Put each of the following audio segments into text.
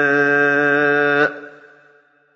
ۗ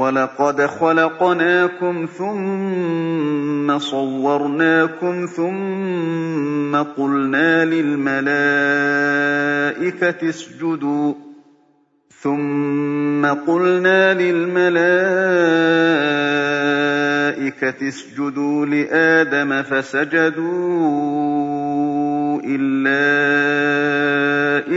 وَلَقَدْ خَلَقْنَاكُمْ ثُمَّ صَوَّرْنَاكُمْ ثُمَّ قُلْنَا لِلْمَلَائِكَةِ اسْجُدُوا ثُمَّ قُلْنَا لِلْمَلَائِكَةِ اسْجُدُوا لِآدَمَ فَسَجَدُوا إِلَّا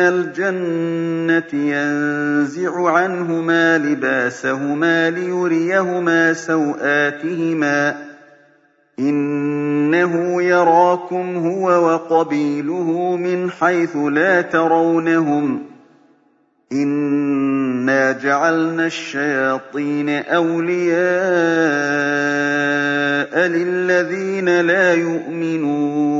مِّنَ الْجَنَّةِ يَنزِعُ عَنْهُمَا لِبَاسَهُمَا لِيُرِيَهُمَا سَوْآتِهِمَا ۗ. إِنَّهُ يَرَاكُمْ هُوَ وَقَبِيلُهُ مِنْ حَيْثُ لَا تَرَوْنَهُمْ ۗ. إِنَّا جَعَلْنَا الشَّيَاطِينَ أَوْلِيَاءَ لِلَّذِينَ لَا يُؤْمِنُونَ.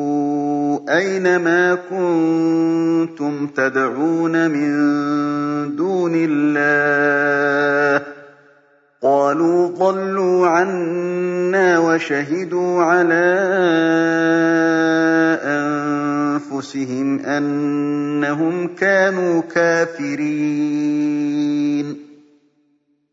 أَيْنَ مَا كُنتُمْ تَدْعُونَ مِن دُونِ اللَّهِ ۖ؟ قَالُوا ضَلُّوا عَنَّا وَشَهِدُوا عَلَىٰ أَنفُسِهِمْ أَنَّهُمْ كَانُوا كَافِرِينَ.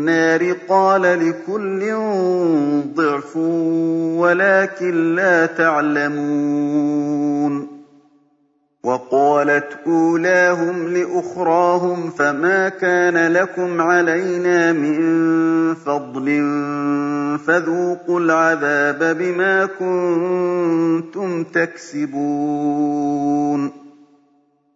النَّارِ ۖ قَالَ لِكُلٍّ ضِعْفٌ وَلَٰكِن لَّا تَعْلَمُونَ. وَقَالَتْ أُولَاهُمْ لِأُخْرَاهُمْ فَمَا كَانَ لَكُمْ عَلَيْنَا مِن فَضْلٍ فَذُوقُوا الْعَذَابَ بِمَا كُنتُمْ تَكْسِبُونَ.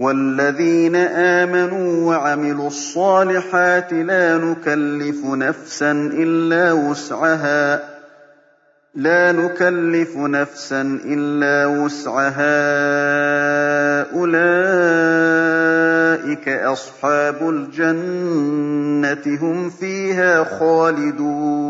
وَالَّذِينَ آمَنُوا وَعَمِلُوا الصَّالِحَاتِ لَا نُكَلِّفُ نَفْسًا إِلَّا وُسْعَهَا لا نكلف نفسا إلا وسعها. أولئك أصحاب الجنة هم فيها خالدون.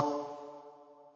ۖ.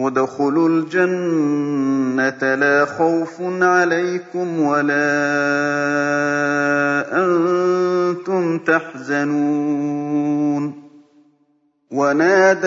ادْخُلُوا الْجَنَّةَ لَا خَوْفٌ عَلَيْكُمْ وَلَا أَنتُمْ تَحْزَنُونَ. وَنَادَىٰ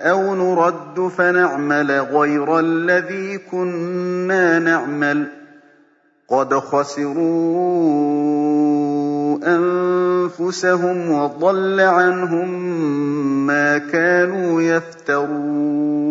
أَوْ نُرَدُّ فَنَعْمَلَ غَيْرَ الَّذِي كُنَّا نَعْمَلُ ۚ قَدْ خَسِرُوا أَنفُسَهُمْ وَضَلَّ عَنْهُم مَّا كَانُوا يَفْتَرُونَ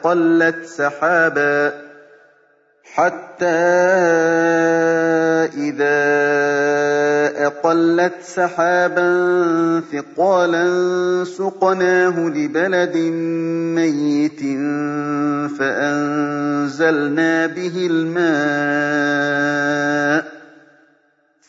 أَقَلَّتْ سَحَابًا ثِقَالًا سُقْنَاهُ لِبَلَدٍ مَّيِّتٍ فَأَنزَلْنَا بِهِ الْمَاءَ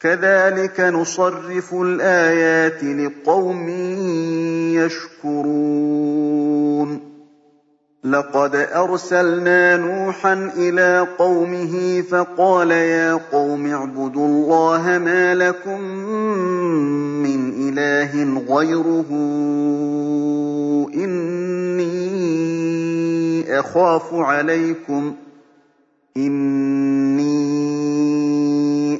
كَذَٰلِكَ نُصَرِّفُ الْآيَاتِ لِقَوْمٍ يَشْكُرُونَ. لَقَدْ أَرْسَلْنَا نُوحًا إِلَىٰ قَوْمِهِ فَقَالَ يَا قَوْمِ اعْبُدُوا اللَّهَ مَا لَكُم مِّنْ إِلَٰهٍ غَيْرُهُ. إِنِّي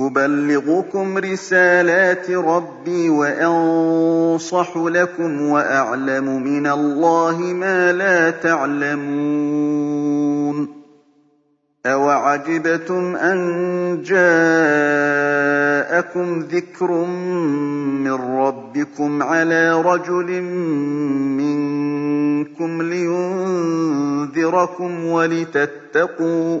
أُبَلِّغُكُمْ رِسَالَاتِ رَبِّي وَأَنصَحُ لَكُمْ وَأَعْلَمُ مِنَ اللَّهِ مَا لَا تَعْلَمُونَ أَوَعَجِبْتُمْ أَن جَاءَكُم ذِكْرٌ مِّن رَّبِّكُمْ عَلَىٰ رَجُلٍ مِّنكُمْ لِيُنذِرَكُمْ وَلِتَتَّقُوا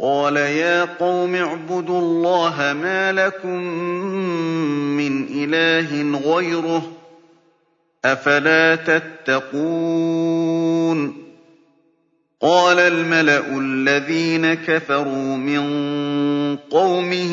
قَالَ يَا قَوْمِ اعْبُدُوا اللَّهَ مَا لَكُم مِّنْ إِلَٰهٍ غَيْرُهُ ۖ أَفَلَا تَتَّقُونَ قَالَ الْمَلَأُ الَّذِينَ كَفَرُوا مِن قَوْمِهِ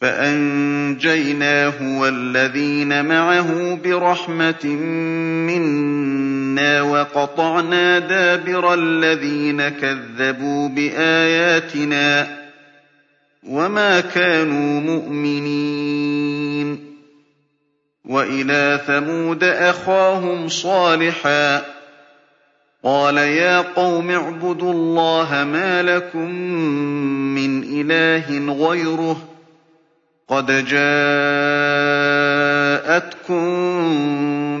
فَأَنجَيْنَاهُ وَالَّذِينَ مَعَهُ بِرَحْمَةٍ مِّنَّا وَقَطَعْنَا دَابِرَ الَّذِينَ كَذَّبُوا بِآيَاتِنَا ۖ وَمَا كَانُوا مُؤْمِنِينَ. وَإِلَىٰ ثَمُودَ أَخَاهُمْ صَالِحًا ۚ قَالَ يَا قَوْمِ اعْبُدُوا اللَّهَ مَا لَكُم مِّنْ إِلَٰهٍ غَيْرُهُ ۖ قَدْ جَاءَتْكُم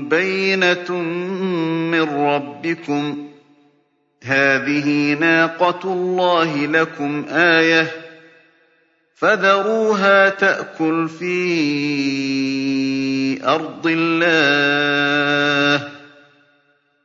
بَيِّنَةٌ مِّن رَّبِّكُمْ ۖ. هَٰذِهِ نَاقَةُ اللَّهِ لَكُمْ آيَةً ۖ فَذَرُوهَا تَأْكُلْ فِي أَرْضِ اللَّهِ ۖ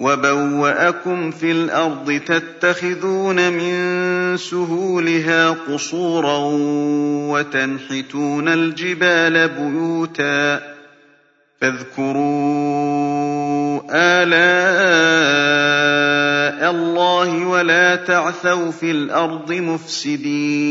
وَبَوَّأَكُمْ فِي الْأَرْضِ تَتَّخِذُونَ مِن سُهُولِهَا قُصُورًا وَتَنْحِتُونَ الْجِبَالَ بُيُوتًا فَاذْكُرُوا آلَاءَ اللَّهِ وَلَا تَعْثَوْا فِي الْأَرْضِ مُفْسِدِينَ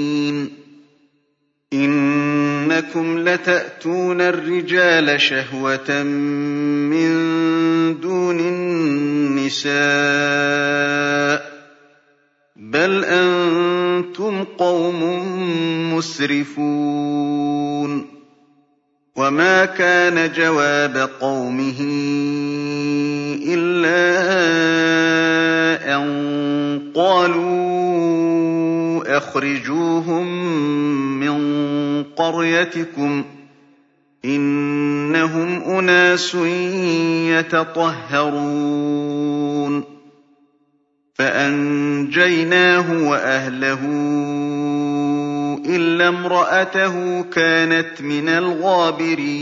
إِنَّكُمْ لَتَأْتُونَ الرِّجَالَ شَهْوَةً مِّن دُونِ النِّسَاءِ ۚ بَلْ أَنتُمْ قَوْمٌ مُّسْرِفُونَ وَمَا كَانَ جَوَابَ قَوْمِهِ إِلَّا أَن قَالُوا أَخْرِجُوهُم مِّن قَرْيَتِكُمْ ۖ إِنَّهُمْ أُنَاسٌ يَتَطَهَّرُونَ. فَأَنجَيْنَاهُ وَأَهْلَهُ إِلَّا امْرَأَتَهُ كَانَتْ مِنَ الْغَابِرِينَ.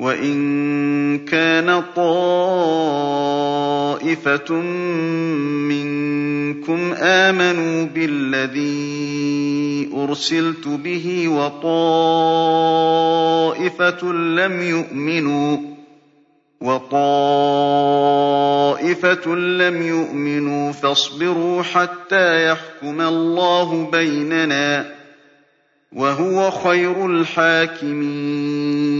وَإِن كَانَ طَائِفَةٌ مِّنكُمْ آمَنُوا بِالَّذِي أُرْسِلْتُ بِهِ وَطَائِفَةٌ لَّمْ يُؤْمِنُوا فَاصْبِرُوا حَتَّىٰ يَحْكُمَ اللَّهُ بَيْنَنَا ۚ وَهُوَ خَيْرُ الْحَاكِمِينَ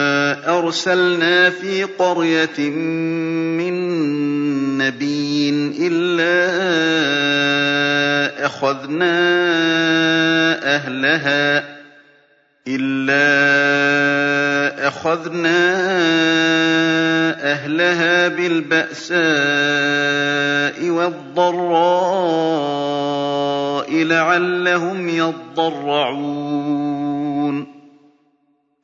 أرسلنا في قرية من نبي إلا أخذنا أهلها إلا أخذنا أهلها بالبأساء والضراء لعلهم يضرعون.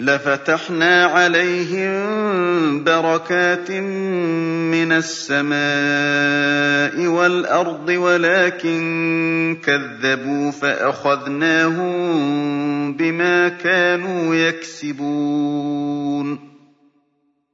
لفتحنا عليهم بركات من السماء والأرض ولكن كذبوا فأخذناهم بما كانوا يكسبون.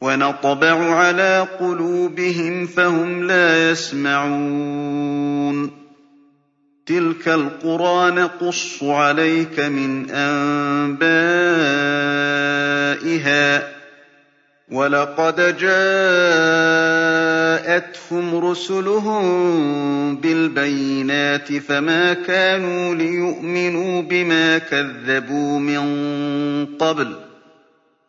ونطبع على قلوبهم فهم لا يسمعون. تلك القرى نقص عليك من أنبائها ولقد جاءتهم رسلهم بالبينات فما كانوا ليؤمنوا بما كذبوا من قبل ۖ.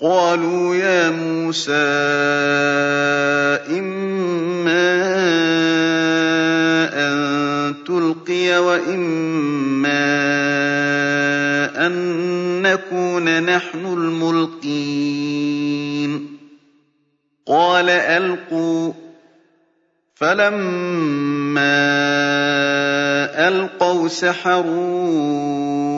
قَالُوا يَا مُوسَىٰ إِمَّا تُلْقِيَ وَإِمَّا أَن نَّكُونَ نَحْنُ الْمُلْقِينَ. قَالَ أَلْقُوا ۖ. فَلَمَّا أَلْقَوْا سَحَرُوا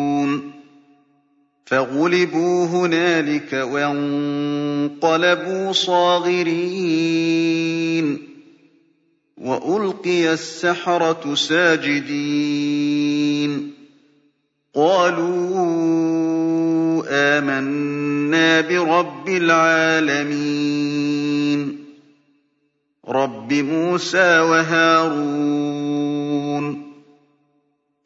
فَغُلِبُوا هُنَالِكَ وَانقَلَبُوا صَاغِرِينَ. وَأُلْقِيَ السَّحَرَةُ سَاجِدِينَ. قَالُوا آمَنَّا بِرَبِّ الْعَالَمِينَ. رَبِّ مُوسَىٰ وَهَارُونَ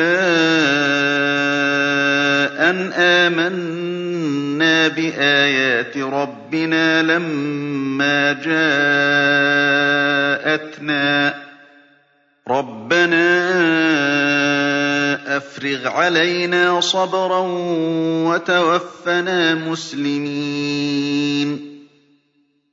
إِلَّا أَنْ آمَنَّا بِآيَاتِ رَبِّنَا لَمَّا جَاءَتْنَا ۚ. رَبَّنَا أَفْرِغْ عَلَيْنَا صَبْرًا وَتَوَفَّنَا مُسْلِمِينَ.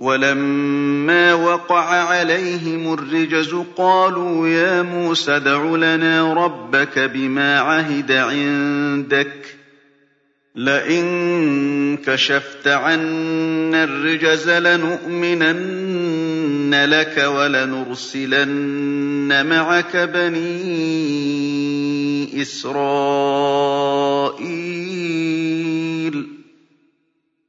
وَلَمَّا وَقَعَ عَلَيْهِمُ الرِّجْزُ قَالُوا يَا مُوسَى ادْعُ لَنَا رَبَّكَ بِمَا عَهِدَ عِندَكَ ۖ لَئِن كَشَفْتَ عَنَّا الرِّجْزَ لَنُؤْمِنَنَّ لَكَ وَلَنُرْسِلَنَّ مَعَكَ بَنِي إِسْرَائِيلَ.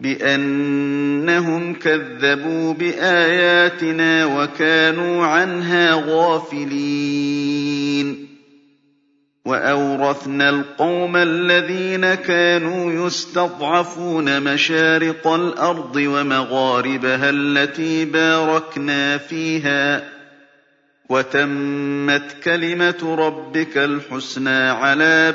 بِأَنَّهُمْ كَذَّبُوا بِآيَاتِنَا وَكَانُوا عَنْهَا غَافِلِينَ. وَأَوْرَثْنَا الْقَوْمَ الَّذِينَ كَانُوا يُسْتَضْعَفُونَ مَشَارِقَ الْأَرْضِ وَمَغَارِبَهَا الَّتِي بَارَكْنَا فِيهَا ۖ. وَتَمَّتْ كَلِمَةُ رَبِّكَ الْحُسْنَىٰ عَلَىٰ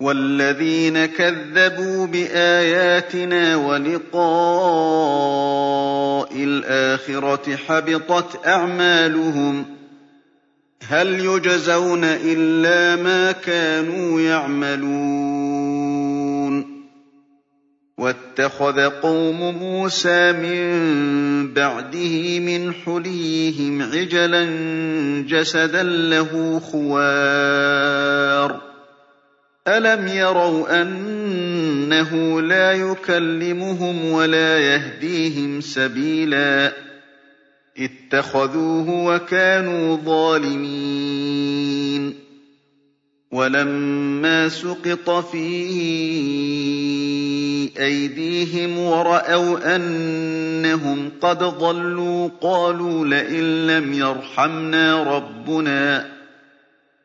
وَالَّذِينَ كَذَّبُوا بِآيَاتِنَا وَلِقَاءِ الْآخِرَةِ حَبِطَتْ أَعْمَالُهُمْ ۚ هَلْ يُجْزَوْنَ إِلَّا مَا كَانُوا يَعْمَلُونَ وَاتَّخَذَ قَوْمُ مُوسَىٰ مِن بَعْدِهِ مِنْ حُلِيِّهِمْ عِجْلًا جَسَدًا لَّهُ خُوَارٌ أَلَمْ يَرَوْا أَنَّهُ لَا يُكَلِّمُهُمْ وَلَا يَهْدِيهِمْ سَبِيلًا ۘ اتَّخَذُوهُ وَكَانُوا ظَالِمِينَ وَلَمَّا سُقِطَ فِي أَيْدِيهِمْ وَرَأَوْا أَنَّهُمْ قَدْ ضَلُّوا قَالُوا لَئِن لَّمْ يَرْحَمْنَا رَبُّنَا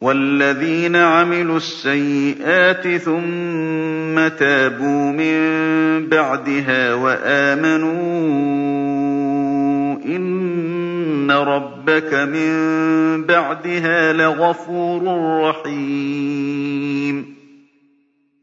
وَالَّذِينَ عَمِلُوا السَّيِّئَاتِ ثُمَّ تَابُوا مِن بَعْدِهَا وَآمَنُوا إِنَّ رَبَّكَ مِن بَعْدِهَا لَغَفُورٌ رَّحِيمٌ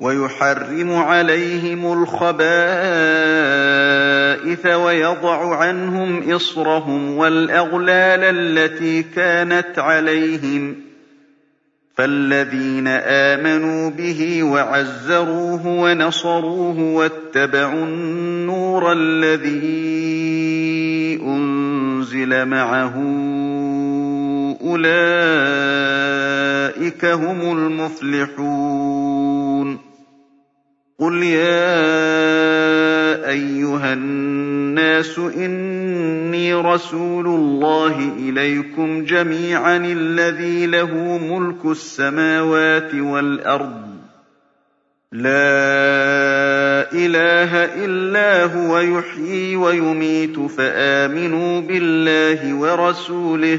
وَيُحَرِّمُ عَلَيْهِمُ الْخَبَائِثَ وَيَضَعُ عَنْهُمْ إِصْرَهُمْ وَالْأَغْلَالَ الَّتِي كَانَتْ عَلَيْهِمْ ۚ فَالَّذِينَ آمَنُوا بِهِ وَعَزَّرُوهُ وَنَصَرُوهُ وَاتَّبَعُوا النُّورَ الَّذِي أُنزِلَ مَعَهُ أُولَٰئِكَ هُمُ الْمُفْلِحُونَ. قُلْ يَا أَيُّهَا النَّاسُ إِنِّي رَسُولُ اللَّهِ إِلَيْكُمْ جَمِيعًا الَّذِي لَهُ مُلْكُ السَّمَاوَاتِ وَالْأَرْضِ ۖ. لَا إله إلا هو يحيي ويميت فآمنوا بالله ورسوله.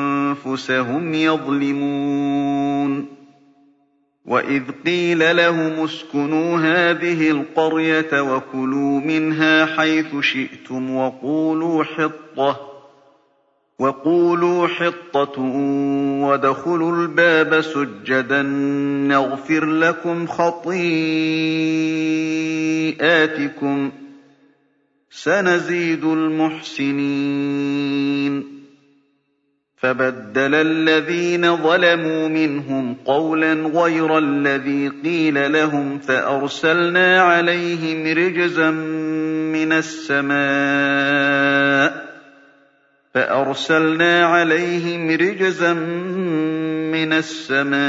يَظْلِمُونَ. وَإِذْ قِيلَ لَهُمُ اسْكُنُوا هَٰذِهِ الْقَرْيَةَ وَكُلُوا مِنْهَا حَيْثُ شِئْتُمْ وَقُولُوا حِطَّةٌ وَقُولُوا حِطَّةٌ وَادْخُلُوا الْبَابَ سُجَّدًا نَّغْفِرْ لَكُمْ خَطِيئَاتِكُمْ ۚ سَنَزِيدُ الْمُحْسِنِينَ. فَبَدَّلَ الَّذِينَ ظَلَمُوا مِنْهُمْ قَوْلًا غَيْرَ الَّذِي قِيلَ لَهُمْ فَأَرْسَلْنَا عَلَيْهِمْ رِجْزًا مِّنَ السَّمَاءِ فَأَرْسَلْنَا عَلَيْهِمْ رِجْزًا مِّنَ السَّمَاءِ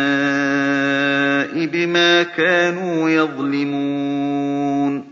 بِمَا كَانُوا يَظْلِمُونَ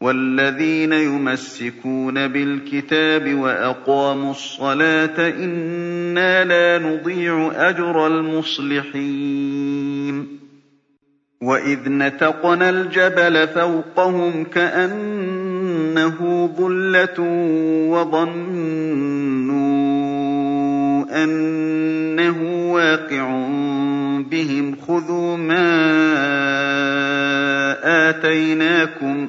وَالَّذِينَ يُمَسِّكُونَ بِالْكِتَابِ وَأَقَامُوا الصَّلَاةَ إِنَّا لَا نُضِيعُ أَجْرَ الْمُصْلِحِينَ وَإِذْ نَتَقْنَا الْجَبَلَ فَوْقَهُمْ كَأَنَّهُ ظُلَّةٌ وَظَنُّوا أَنَّهُ وَاقِعٌ بِهِمْ خُذُوا مَا آتَيْنَاكُم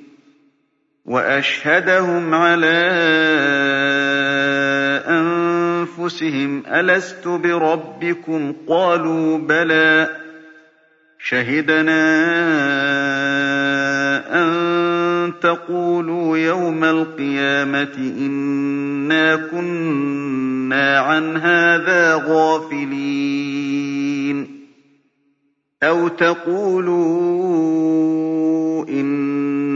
وَأَشْهَدَهُمْ عَلَىٰ أَنفُسِهِمْ أَلَسْتُ بِرَبِّكُمْ ۖ؟ قَالُوا بَلَىٰ ۛ. شَهِدْنَا أَن تَقُولُوا يَوْمَ الْقِيَامَةِ إِنَّا كُنَّا عَنْ هَٰذَا غَافِلِينَ. أَوْ تَقُولُوا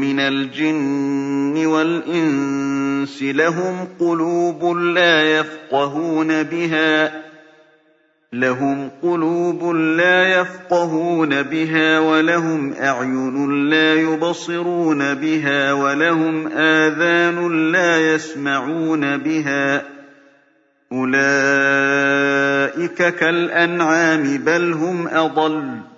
مِّنَ الْجِنِّ وَالْإِنسِ ۖ لَهُمْ قُلُوبٌ لَّا يَفْقَهُونَ بِهَا وَلَهُمْ أَعْيُنٌ لَّا يُبْصِرُونَ بِهَا وَلَهُمْ آذَانٌ لَّا يَسْمَعُونَ بِهَا ۚ. أُولَٰئِكَ كَالْأَنْعَامِ بَلْ هُمْ أَضَلُّ ۚ.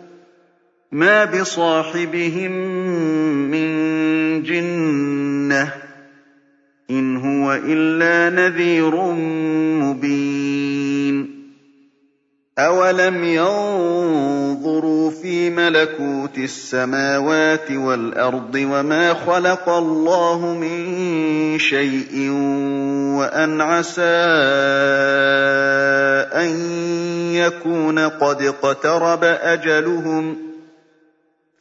مَا بِصَاحِبِهِم مِّن جِنَّةٍ ۚ إِنْ هُوَ إِلَّا نَذِيرٌ مُّبِينٌ أَوَلَمْ يَنظُرُوا فِي مَلَكُوتِ السَّمَاوَاتِ وَالْأَرْضِ وَمَا خَلَقَ اللَّهُ مِن شَيْءٍ وَأَنْ عَسَىٰ أَن يَكُونَ قَدِ اقْتَرَبَ أَجَلُهُمْ ۖ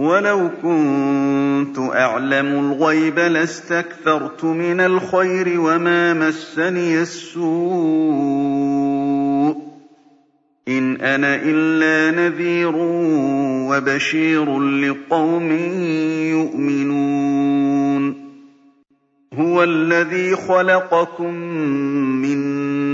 وَلَوْ كُنتُ أَعْلَمُ الْغَيْبَ لَاسْتَكْثَرْتُ مِنَ الْخَيْرِ وَمَا مَسَّنِيَ السُّوءُ ۚ. إِنْ أَنَا إِلَّا نَذِيرٌ وَبَشِيرٌ لِّقَوْمٍ يُؤْمِنُونَ. هُوَ الَّذِي خَلَقَكُم مِّن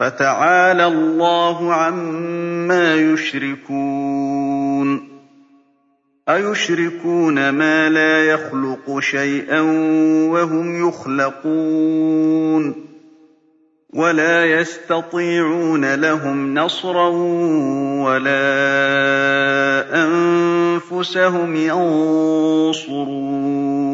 فَتَعَالَى اللَّهُ عَمَّا يُشْرِكُونَ. أَيُشْرِكُونَ مَا لَا يَخْلُقُ شَيْئًا وَهُمْ يُخْلَقُونَ. وَلَا يَسْتَطِيعُونَ لَهُمْ نَصْرًا وَلَا أَنفُسَهُمْ يَنصُرُونَ.